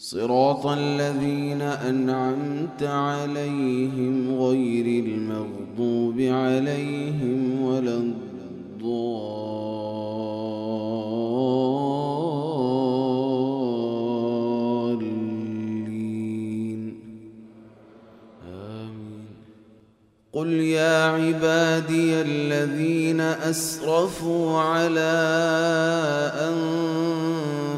صراط الذين أنعمت عليهم غير المغضوب عليهم ولا الضالين. آمين. قل يا عبادي الذين أسرفوا على أنفسهم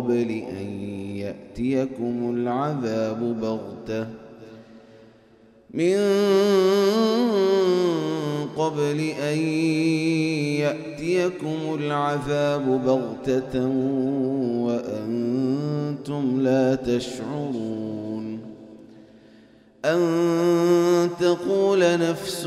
قبل أن يأتيكم العذاب بغتة. من قبل أن يأتيكم العذاب بغتة وأنتم لا تشعرون. أن تقول نفس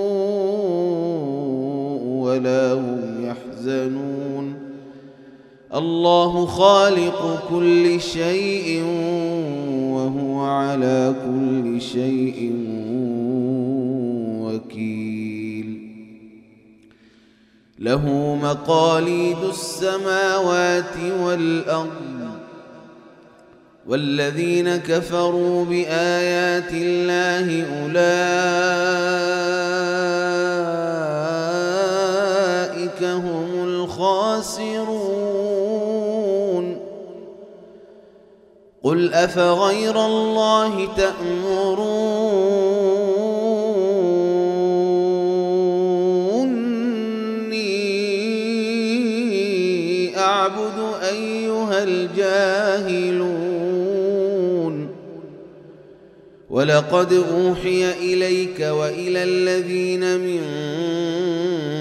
ولا هم يحزنون. الله خالق كل شيء وهو على كل شيء وكيل. له مقاليد السماوات والأرض. والذين كفروا بآيات الله أولئك الخاسرون قل أفغير الله تأمروني أعبد أيها الجاهلون. ولقد أوحي إليك وإلى الذين من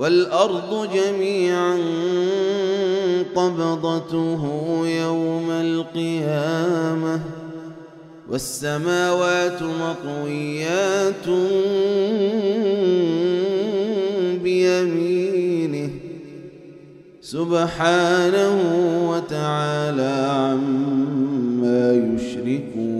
والأرض جميعا قبضته يوم القيامة والسماوات مطويات بيمينه سبحانه وتعالى عما يشركون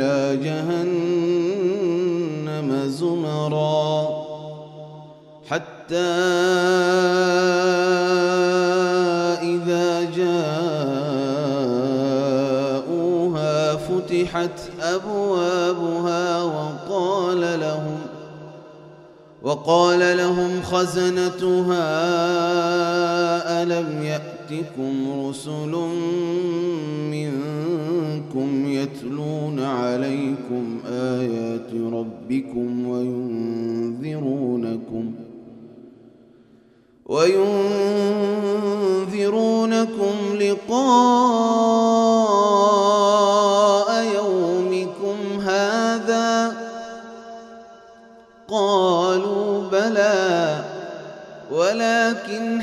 إلى جهنم زمرا حتى إذا جاءوها فتحت أبوابها وقال لهم وقال لهم خزنتها ألم يأتكم رسل منكم يتلون عليكم آيات ربكم وينذرونكم وينذرونكم لقاء يومكم هذا قالوا بلى ولكن